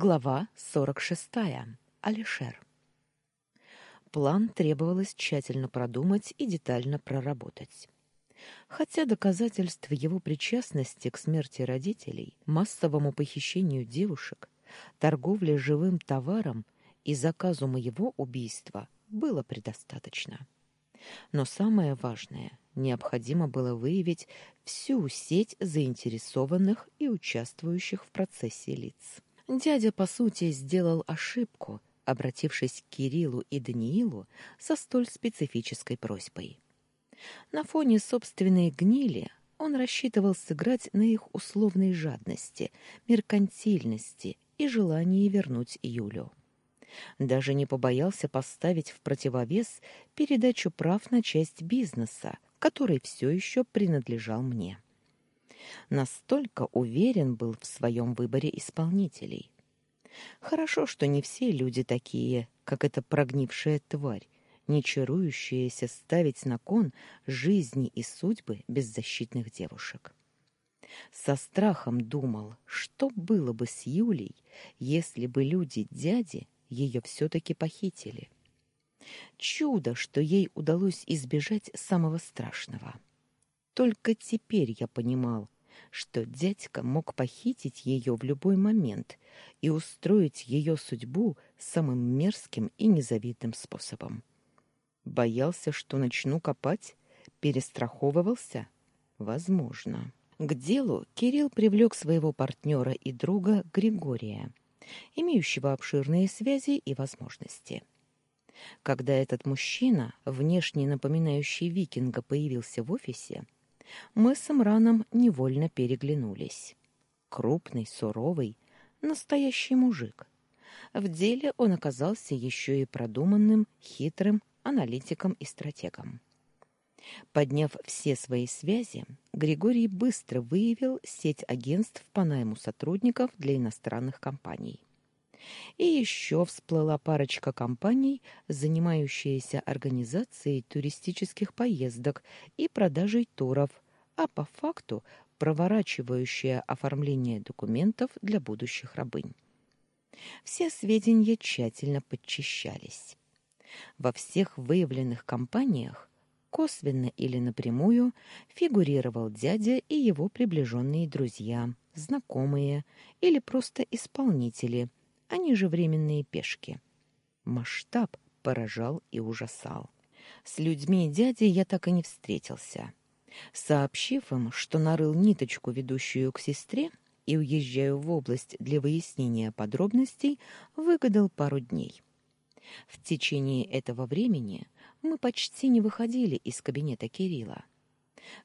Глава 46. Алишер. План требовалось тщательно продумать и детально проработать. Хотя доказательств его причастности к смерти родителей, массовому похищению девушек, торговле живым товаром и заказу моего убийства было предостаточно. Но самое важное — необходимо было выявить всю сеть заинтересованных и участвующих в процессе лиц. Дядя, по сути, сделал ошибку, обратившись к Кириллу и Даниилу со столь специфической просьбой. На фоне собственной гнили он рассчитывал сыграть на их условной жадности, меркантильности и желании вернуть Юлю. Даже не побоялся поставить в противовес передачу прав на часть бизнеса, который все еще принадлежал мне. Настолько уверен был в своем выборе исполнителей. Хорошо, что не все люди такие, как эта прогнившая тварь, не чарующаяся ставить на кон жизни и судьбы беззащитных девушек. Со страхом думал, что было бы с Юлей, если бы люди дяди ее все-таки похитили. Чудо, что ей удалось избежать самого страшного. Только теперь я понимал, что дядька мог похитить ее в любой момент и устроить ее судьбу самым мерзким и незавидным способом. Боялся, что начну копать? Перестраховывался? Возможно. К делу Кирилл привлек своего партнера и друга Григория, имеющего обширные связи и возможности. Когда этот мужчина, внешне напоминающий викинга, появился в офисе, мы с Имраном невольно переглянулись. Крупный, суровый, настоящий мужик. В деле он оказался еще и продуманным, хитрым аналитиком и стратегом. Подняв все свои связи, Григорий быстро выявил сеть агентств по найму сотрудников для иностранных компаний. И еще всплыла парочка компаний, занимающиеся организацией туристических поездок и продажей туров, а по факту проворачивающая оформление документов для будущих рабынь. Все сведения тщательно подчищались. Во всех выявленных компаниях косвенно или напрямую фигурировал дядя и его приближенные друзья, знакомые или просто исполнители – они же временные пешки. Масштаб поражал и ужасал. С людьми дяди я так и не встретился. Сообщив им, что нарыл ниточку, ведущую к сестре, и уезжаю в область для выяснения подробностей, выгадал пару дней. В течение этого времени мы почти не выходили из кабинета Кирилла.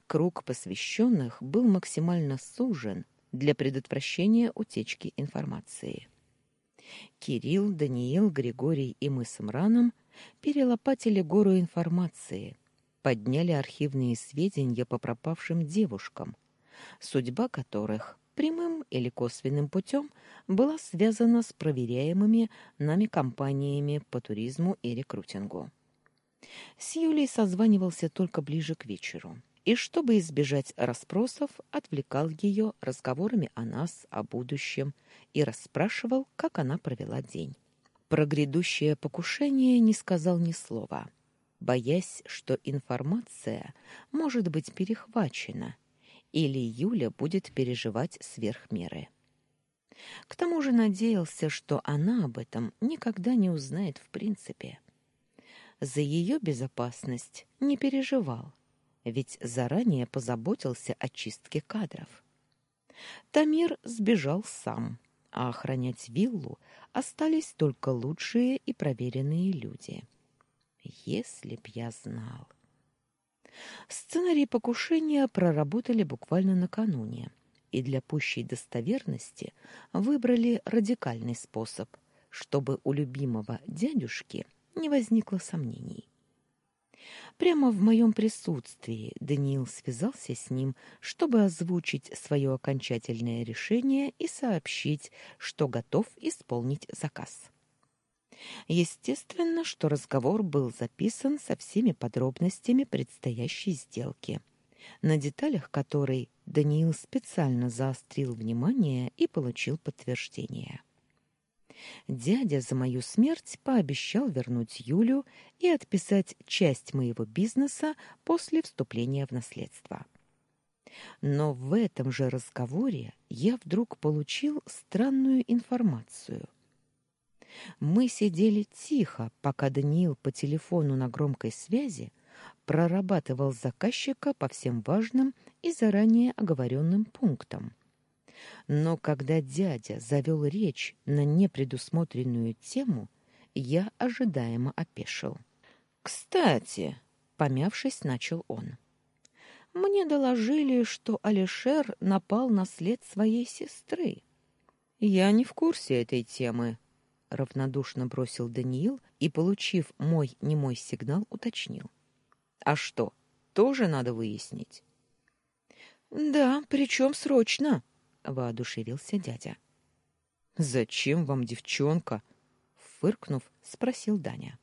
Круг посвященных был максимально сужен для предотвращения утечки информации. Кирилл, Даниил, Григорий и мы с Имраном перелопатили гору информации, подняли архивные сведения по пропавшим девушкам, судьба которых прямым или косвенным путем была связана с проверяемыми нами компаниями по туризму и рекрутингу. С Юлей созванивался только ближе к вечеру и, чтобы избежать расспросов, отвлекал ее разговорами о нас, о будущем и расспрашивал, как она провела день. Про грядущее покушение не сказал ни слова, боясь, что информация может быть перехвачена или Юля будет переживать сверх меры. К тому же надеялся, что она об этом никогда не узнает в принципе. За ее безопасность не переживал ведь заранее позаботился о чистке кадров. Тамир сбежал сам, а охранять виллу остались только лучшие и проверенные люди. Если б я знал. Сценарий покушения проработали буквально накануне, и для пущей достоверности выбрали радикальный способ, чтобы у любимого дядюшки не возникло сомнений. Прямо в моем присутствии Даниил связался с ним, чтобы озвучить свое окончательное решение и сообщить, что готов исполнить заказ. Естественно, что разговор был записан со всеми подробностями предстоящей сделки, на деталях которой Даниил специально заострил внимание и получил подтверждение. Дядя за мою смерть пообещал вернуть Юлю и отписать часть моего бизнеса после вступления в наследство. Но в этом же разговоре я вдруг получил странную информацию. Мы сидели тихо, пока Даниил по телефону на громкой связи прорабатывал заказчика по всем важным и заранее оговоренным пунктам. Но когда дядя завел речь на непредусмотренную тему, я ожидаемо опешил. «Кстати», — помявшись, начал он, — «мне доложили, что Алишер напал на след своей сестры». «Я не в курсе этой темы», — равнодушно бросил Даниил и, получив мой немой сигнал, уточнил. «А что, тоже надо выяснить?» «Да, причем срочно», воодушевился дядя. Зачем вам девчонка? фыркнув, спросил Даня.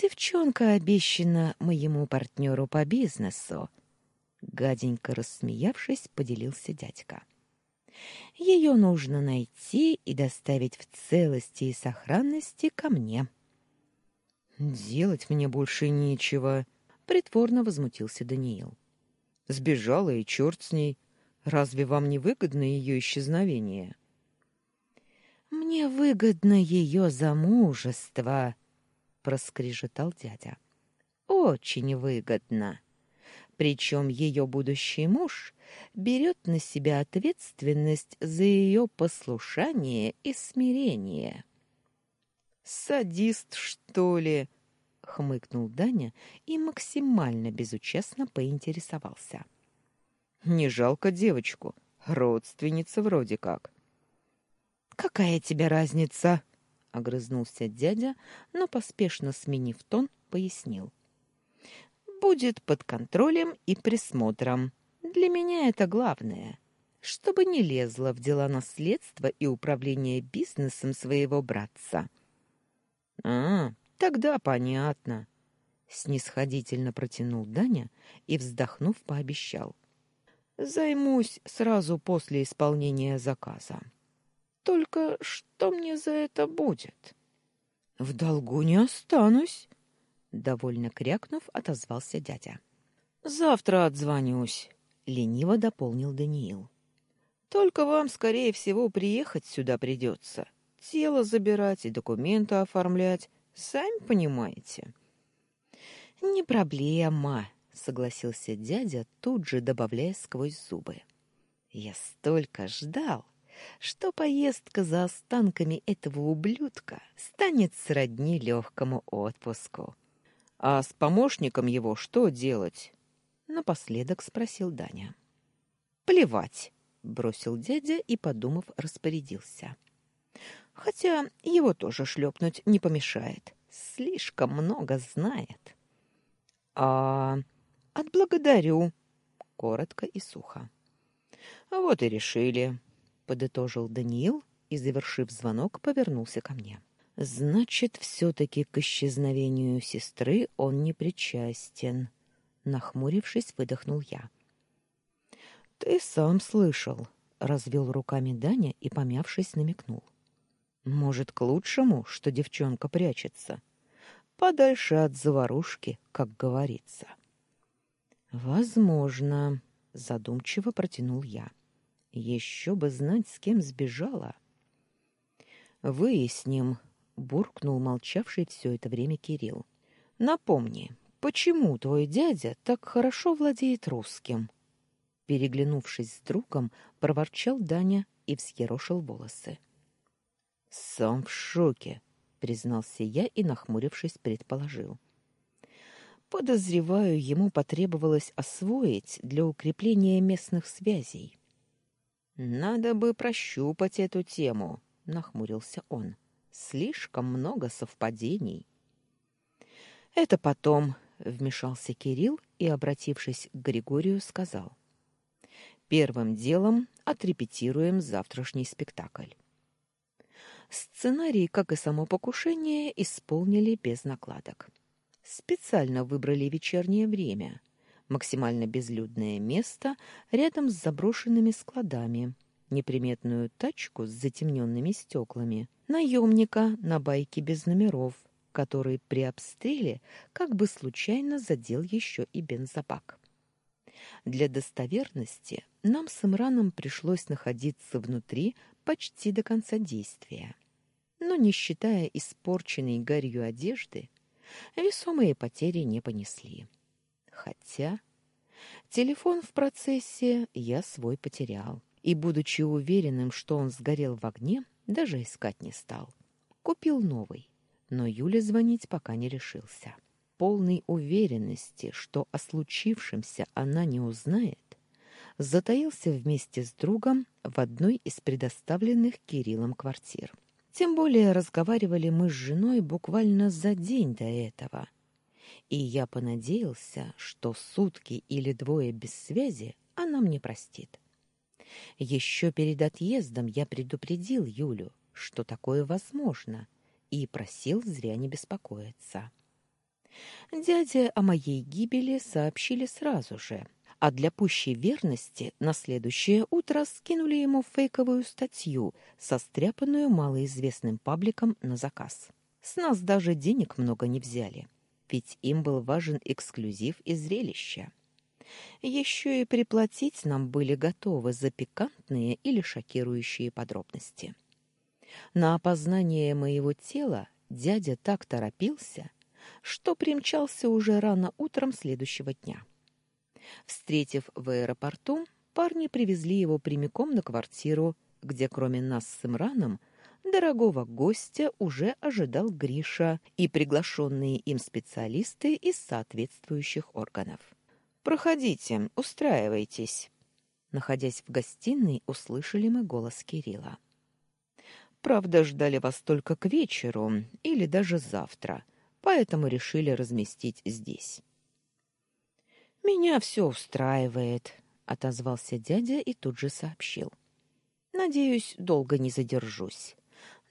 Девчонка обещана моему партнеру по бизнесу, гаденько рассмеявшись, поделился дядька. Ее нужно найти и доставить в целости и сохранности ко мне. Делать мне больше нечего, притворно возмутился Даниил. Сбежала и черт с ней. Разве вам не выгодно ее исчезновение? Мне выгодно ее замужество, проскрежетал дядя. Очень выгодно. Причем ее будущий муж берет на себя ответственность за ее послушание и смирение. Садист, что ли? хмыкнул Даня и максимально безучастно поинтересовался. — не жалко девочку, родственница вроде как. Какая тебе разница? огрызнулся дядя, но поспешно сменив тон, пояснил. Будет под контролем и присмотром. Для меня это главное, чтобы не лезла в дела наследства и управления бизнесом своего братца. А, тогда понятно, снисходительно протянул Даня и вздохнув пообещал: Займусь сразу после исполнения заказа. Только что мне за это будет? В долгу не останусь, довольно крякнув, отозвался дядя. Завтра отзвонюсь, лениво дополнил Даниил. Только вам, скорее всего, приехать сюда придется. Тело забирать и документы оформлять, сами понимаете. Не проблема, согласился дядя, тут же добавляя сквозь зубы. Я столько ждал, что поездка за останками этого ублюдка станет сродни легкому отпуску. А с помощником его что делать? напоследок спросил Даня. Плевать, бросил дядя и, подумав, распорядился. Хотя его тоже шлепнуть не помешает. Слишком много знает. А Отблагодарю, коротко и сухо. А вот и решили, подытожил Даниил и, завершив звонок, повернулся ко мне. Значит, все таки к исчезновению сестры он не причастен, нахмурившись, выдохнул я. Ты сам слышал, развел руками Даня и помявшись намекнул. Может, к лучшему, что девчонка прячется, подальше от заварушки, как говорится. Возможно, задумчиво протянул я. Еще бы знать, с кем сбежала. Выясним, буркнул молчавший все это время Кирилл. Напомни, почему твой дядя так хорошо владеет русским? Переглянувшись с другом, проворчал Даня и взъерошил волосы. Сам в шоке, признался я и нахмурившись предположил: Подозреваю, ему потребовалось освоить для укрепления местных связей. Надо бы прощупать эту тему, нахмурился он. Слишком много совпадений. Это потом, вмешался Кирилл и, обратившись к Григорию, сказал: Первым делом отрепетируем завтрашний спектакль. Сценарий, как и само покушение, исполнили без накладок специально выбрали вечернее время, максимально безлюдное место рядом с заброшенными складами, неприметную тачку с затемненными стеклами, наемника на байке без номеров, который при обстреле как бы случайно задел еще и бензобак. Для достоверности нам с Имраном пришлось находиться внутри почти до конца действия. Но не считая испорченной гарью одежды, весомые потери не понесли. Хотя телефон в процессе я свой потерял, и, будучи уверенным, что он сгорел в огне, даже искать не стал. Купил новый, но Юле звонить пока не решился. Полной уверенности, что о случившемся она не узнает, затаился вместе с другом в одной из предоставленных Кириллом квартир. Тем более разговаривали мы с женой буквально за день до этого. И я понадеялся, что сутки или двое без связи она мне простит. Еще перед отъездом я предупредил Юлю, что такое возможно, и просил зря не беспокоиться. Дяде о моей гибели сообщили сразу же, а для пущей верности на следующее утро скинули ему фейковую статью, состряпанную малоизвестным пабликом на заказ. С нас даже денег много не взяли, ведь им был важен эксклюзив и зрелище. Еще и приплатить нам были готовы за пикантные или шокирующие подробности. На опознание моего тела дядя так торопился, что примчался уже рано утром следующего дня. Встретив в аэропорту, парни привезли его прямиком на квартиру, где кроме нас с Имраном дорогого гостя уже ожидал Гриша и приглашенные им специалисты из соответствующих органов. «Проходите, устраивайтесь». Находясь в гостиной, услышали мы голос Кирилла. «Правда, ждали вас только к вечеру или даже завтра, поэтому решили разместить здесь». «Меня все устраивает», — отозвался дядя и тут же сообщил. «Надеюсь, долго не задержусь.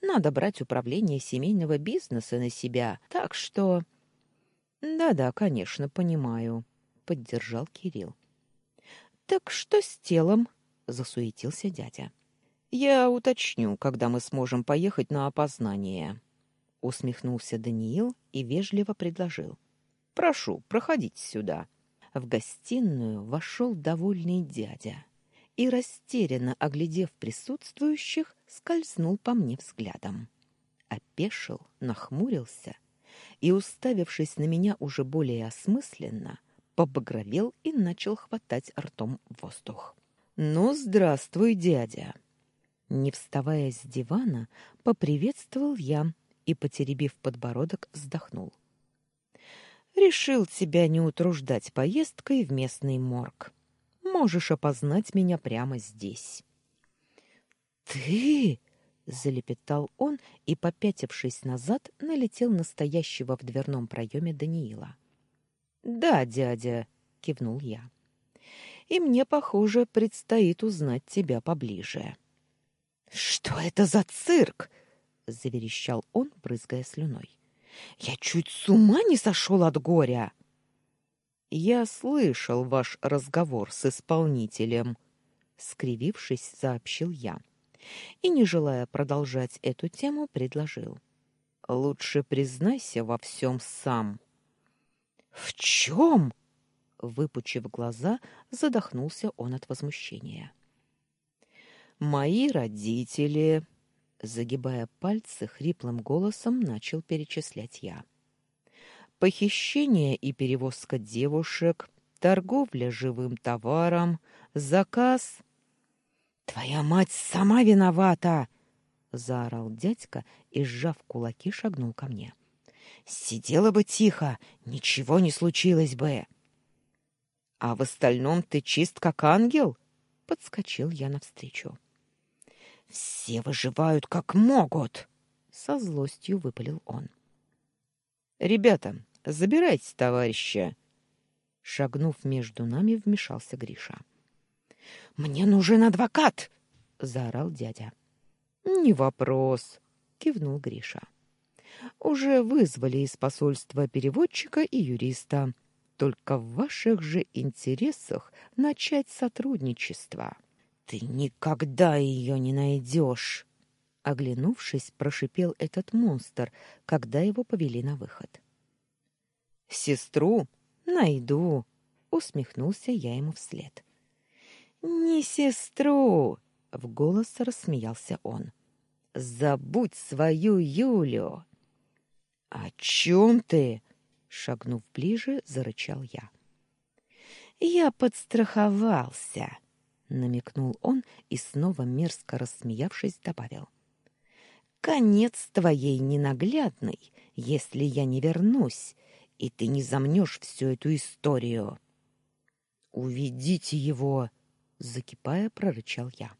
Надо брать управление семейного бизнеса на себя, так что...» «Да-да, конечно, понимаю», — поддержал Кирилл. «Так что с телом?» — засуетился дядя. «Я уточню, когда мы сможем поехать на опознание», — усмехнулся Даниил и вежливо предложил. «Прошу, проходите сюда». В гостиную вошел довольный дядя и, растерянно оглядев присутствующих, скользнул по мне взглядом. Опешил, нахмурился и, уставившись на меня уже более осмысленно, побагровел и начал хватать ртом воздух. «Ну, здравствуй, дядя!» Не вставая с дивана, поприветствовал я и, потеребив подбородок, вздохнул. Решил тебя не утруждать поездкой в местный морг. Можешь опознать меня прямо здесь. Ты, залепетал он и, попятившись назад, налетел на стоящего в дверном проеме Даниила. Да, дядя, кивнул я. И мне, похоже, предстоит узнать тебя поближе. Что это за цирк? заверещал он, брызгая слюной. Я чуть с ума не сошел от горя. Я слышал ваш разговор с исполнителем, скривившись, сообщил я. И не желая продолжать эту тему, предложил: лучше признайся во всем сам. В чем? Выпучив глаза, задохнулся он от возмущения. Мои родители, Загибая пальцы, хриплым голосом начал перечислять я. Похищение и перевозка девушек, торговля живым товаром, заказ... «Твоя мать сама виновата!» — заорал дядька и, сжав кулаки, шагнул ко мне. «Сидела бы тихо, ничего не случилось бы!» «А в остальном ты чист, как ангел?» — подскочил я навстречу. Все выживают как могут, со злостью выпалил он. Ребята, забирайте товарища. Шагнув между нами, вмешался Гриша. Мне нужен адвокат, заорал дядя. Не вопрос, кивнул Гриша. Уже вызвали из посольства переводчика и юриста. Только в ваших же интересах начать сотрудничество. Ты никогда ее не найдешь!» Оглянувшись, прошипел этот монстр, когда его повели на выход. «Сестру найду!» — усмехнулся я ему вслед. «Не сестру!» — в голос рассмеялся он. «Забудь свою Юлю!» «О чем ты?» — шагнув ближе, зарычал я. «Я подстраховался!» — намекнул он и снова мерзко рассмеявшись добавил. «Конец твоей ненаглядный, если я не вернусь, и ты не замнешь всю эту историю!» «Уведите его!» — закипая, прорычал я.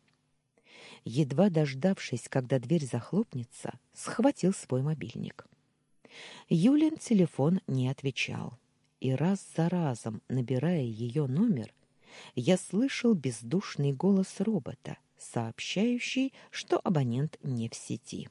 Едва дождавшись, когда дверь захлопнется, схватил свой мобильник. Юлин телефон не отвечал, и раз за разом, набирая ее номер, я слышал бездушный голос робота, сообщающий, что абонент не в сети.